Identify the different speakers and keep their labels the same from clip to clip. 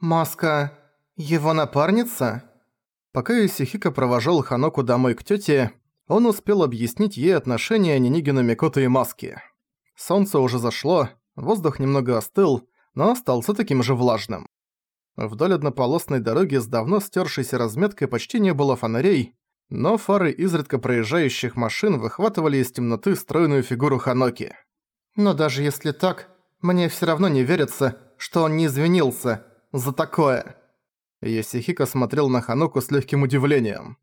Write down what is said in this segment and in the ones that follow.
Speaker 1: «Маска... его напарница?» Пока Исихика провожал Ханоку домой к тёте, он успел объяснить ей отношения Нинигина Микото и Маски. Солнце уже зашло, воздух немного остыл, но остался таким же влажным. Вдоль однополосной дороги с давно стёршейся разметкой почти не было фонарей, но фары изредка проезжающих машин выхватывали из темноты стройную фигуру Ханоки. «Но даже если так, мне всё равно не верится, что он не извинился за такое». Йосихико смотрел на Ханоку с легким удивлением.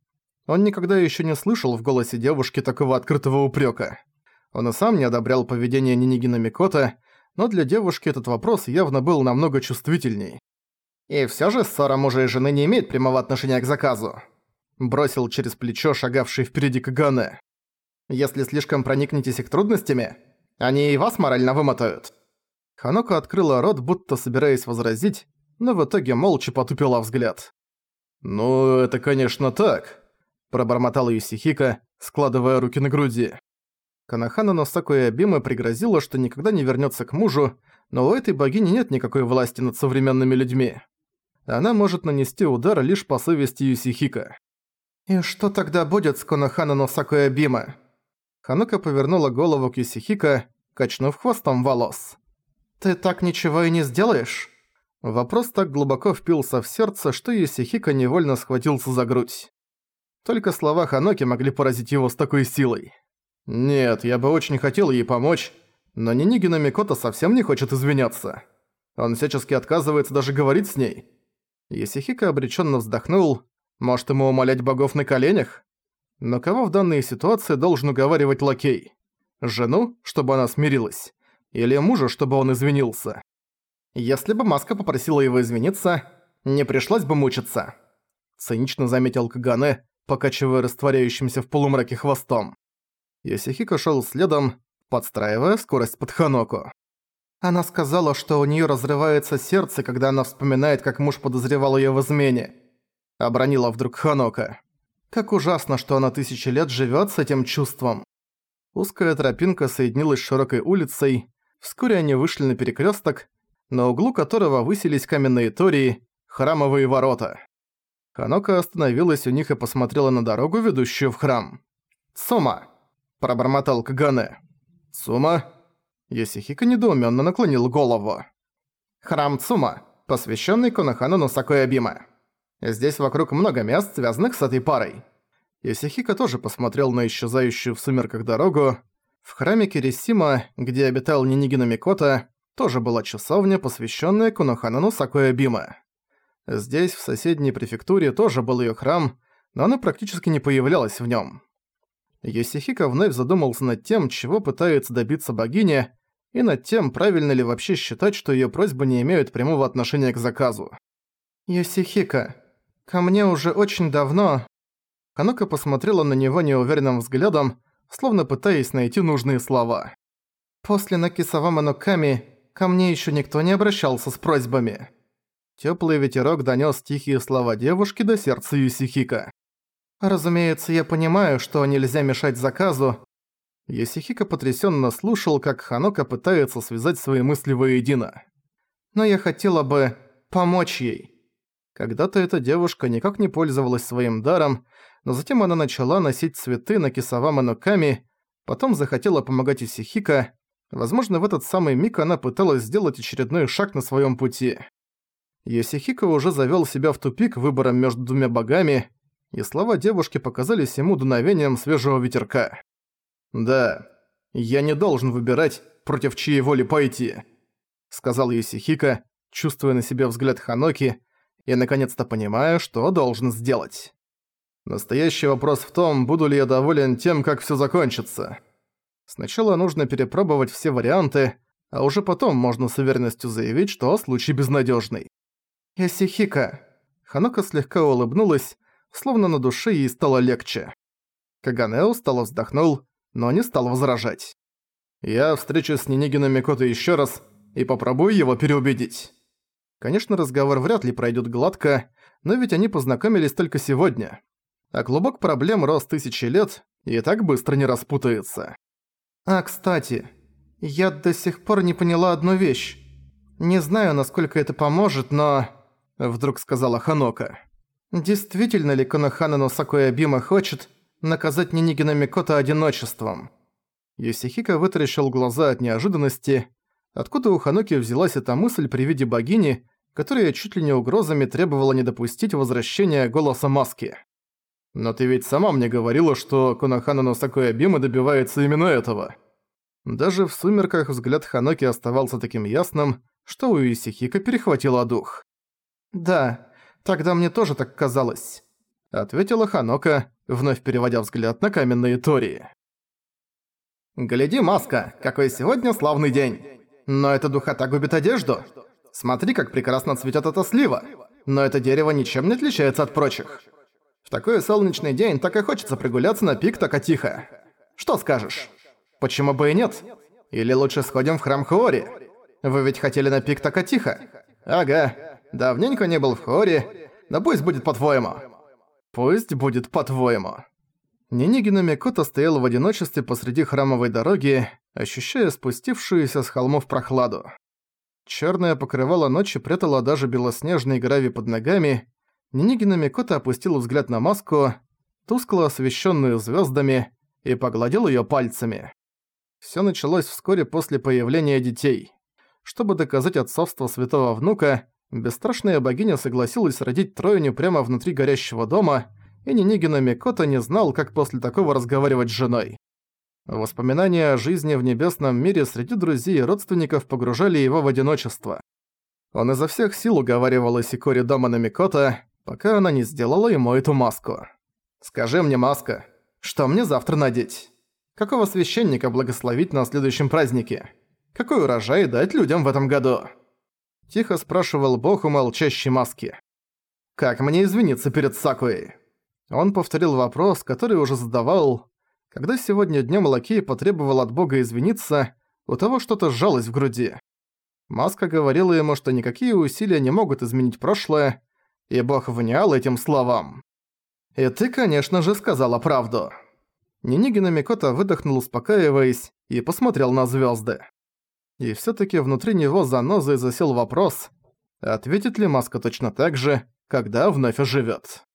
Speaker 1: Он никогда ещё не слышал в голосе девушки такого открытого упрёка. Он и сам не одобрял поведение Нинигина Микота, но для девушки этот вопрос явно был намного чувствительней. «И всё же ссора мужа и жены не имеет прямого отношения к заказу», бросил через плечо шагавший впереди Кагане. «Если слишком проникнетесь их трудностями, они и вас морально вымотают». Ханока открыла рот, будто собираясь возразить, но в итоге молча потупила взгляд. «Ну, это, конечно, так», – пробормотала Юсихика, складывая руки на груди. Канахана Носаку и Абима пригрозила, что никогда не вернется к мужу, но у этой богини нет никакой власти над современными людьми. Она может нанести удар лишь по совести Юсихика. «И что тогда будет с Конохана Носаку и Абима?» Ханука повернула голову к Юсихика, качнув хвостом волос. «Ты так ничего и не сделаешь?» Вопрос так глубоко впился в сердце, что Юсихика невольно схватился за грудь. Только слова Ханоки могли поразить его с такой силой. «Нет, я бы очень хотел ей помочь, но Нинигина Микото совсем не хочет извиняться. Он всячески отказывается даже говорить с ней». Юсихика обреченно вздохнул. «Может, ему умолять богов на коленях?» Но кого в данной ситуации должен уговаривать лакей? Жену, чтобы она смирилась? Или мужа, чтобы он извинился? Если бы Маска попросила его извиниться, не пришлось бы мучиться. Цинично заметил Кагане, покачивая растворяющимся в полумраке хвостом. Йосихико шел следом, подстраивая скорость под Ханоку. Она сказала, что у нее разрывается сердце, когда она вспоминает, как муж подозревал ее в измене. Обронила вдруг Ханока. Как ужасно, что она тысячи лет живет с этим чувством. Узкая тропинка соединилась с широкой улицей. Вскоре они вышли на перекресток, на углу которого высились каменные тории, храмовые ворота. Ханока остановилась у них и посмотрела на дорогу, ведущую в храм. «Сума!» – пробормотал Кагане. «Сума?» Йосихико недоуменно наклонил голову. «Храм Цума, посвященный Конохану Носакой Абима. Здесь вокруг много мест, связанных с этой парой». Йосихико тоже посмотрел на исчезающую в сумерках дорогу. В храме Кирисима, где обитал Нинигина Микота, тоже была часовня, посвященная Куноханану Сакуя Бима. Здесь, в соседней префектуре, тоже был ее храм, но она практически не появлялась в нем. Йосихико вновь задумался над тем, чего пытается добиться богиня, и над тем, правильно ли вообще считать, что ее просьбы не имеют прямого отношения к заказу. «Йосихико, ко мне уже очень давно...» Ханока посмотрела на него неуверенным взглядом, словно пытаясь найти нужные слова. «После Накисавама Ноками Ко мне еще никто не обращался с просьбами». Теплый ветерок донес тихие слова девушки до сердца Юсихика. «Разумеется, я понимаю, что нельзя мешать заказу». Юсихика потрясенно слушал, как Ханока пытается связать свои мысли воедино. «Но я хотела бы помочь ей». Когда-то эта девушка никак не пользовалась своим даром, но затем она начала носить цветы на Кисавама Ноками, потом захотела помогать Исихика, Возможно, в этот самый миг она пыталась сделать очередной шаг на своем пути. Йосихико уже завёл себя в тупик выбором между двумя богами, и слова девушки показались ему дуновением свежего ветерка. «Да, я не должен выбирать, против чьей воли пойти», — сказал Йосихико, чувствуя на себе взгляд Ханоки, и наконец-то понимая, что должен сделать. Настоящий вопрос в том, буду ли я доволен тем, как всё закончится. Сначала нужно перепробовать все варианты, а уже потом можно с уверенностью заявить, что случай безнадежный. «Ясихика». Ханока слегка улыбнулась, словно на душе ей стало легче. Каганэ устало вздохнул, но не стал возражать. «Я встречусь с Нинигином Микото еще раз и попробую его переубедить». Конечно, разговор вряд ли пройдет гладко, но ведь они познакомились только сегодня. А клубок проблем рос тысячи лет и так быстро не распутается. А, кстати, я до сих пор не поняла одну вещь. Не знаю, насколько это поможет, но... — вдруг сказала Ханока. «Действительно ли Конохана Носакуя Бима хочет наказать Нинигина Микота одиночеством?» Юсихика вытаращил глаза от неожиданности. Откуда у Ханоки взялась эта мысль при виде богини, которая чуть ли не угрозами требовала не допустить возвращения голоса маски? «Но ты ведь сама мне говорила, что Конохана Носакуя Бима добивается именно этого». Даже в сумерках взгляд Ханоки оставался таким ясным, что у Исихика перехватило дух. «Да, тогда мне тоже так казалось», — ответила Ханока, вновь переводя взгляд на каменные Тории. «Гляди, Маска, какой сегодня славный день! Но эта духота губит одежду. Смотри, как прекрасно цветет эта слива. Но это дерево ничем не отличается от прочих. В такой солнечный день так и хочется прогуляться на пик Такатиха. Что скажешь? Почему бы и нет? Или лучше сходим в храм Хуори? Вы ведь хотели на пик Такатиха? Ага, давненько не был в Хуори, но пусть будет по-твоему. Пусть будет по-твоему. Нинигина Микото стоял в одиночестве посреди храмовой дороги, ощущая спустившуюся с холмов прохладу. Черное покрывало ночи прятало даже белоснежный гравий под ногами. Нинигина Микото опустил взгляд на маску, тускло освещенную звездами, и погладил ее пальцами. Все началось вскоре после появления детей. Чтобы доказать отцовство святого внука, бесстрашная богиня согласилась родить тройню прямо внутри горящего дома, и Нинигина Микото не знал, как после такого разговаривать с женой. Воспоминания о жизни в небесном мире среди друзей и родственников погружали его в одиночество. Он изо всех сил уговаривал Исикори дома на Микото, пока она не сделала ему эту маску. «Скажи мне, маска, что мне завтра надеть? Какого священника благословить на следующем празднике?» Какой урожай дать людям в этом году?» Тихо спрашивал бог у молчащей маски. «Как мне извиниться перед Сакуей?» Он повторил вопрос, который уже задавал. Когда сегодня днём Лакей потребовал от бога извиниться, у того что-то сжалось в груди. Маска говорила ему, что никакие усилия не могут изменить прошлое, и бог внял этим словам. «И ты, конечно же, сказала правду». Нинигина Микота выдохнул, успокаиваясь, и посмотрел на звёзды. И всё-таки внутри него занозой засел вопрос, ответит ли Маска точно так же, когда вновь оживёт.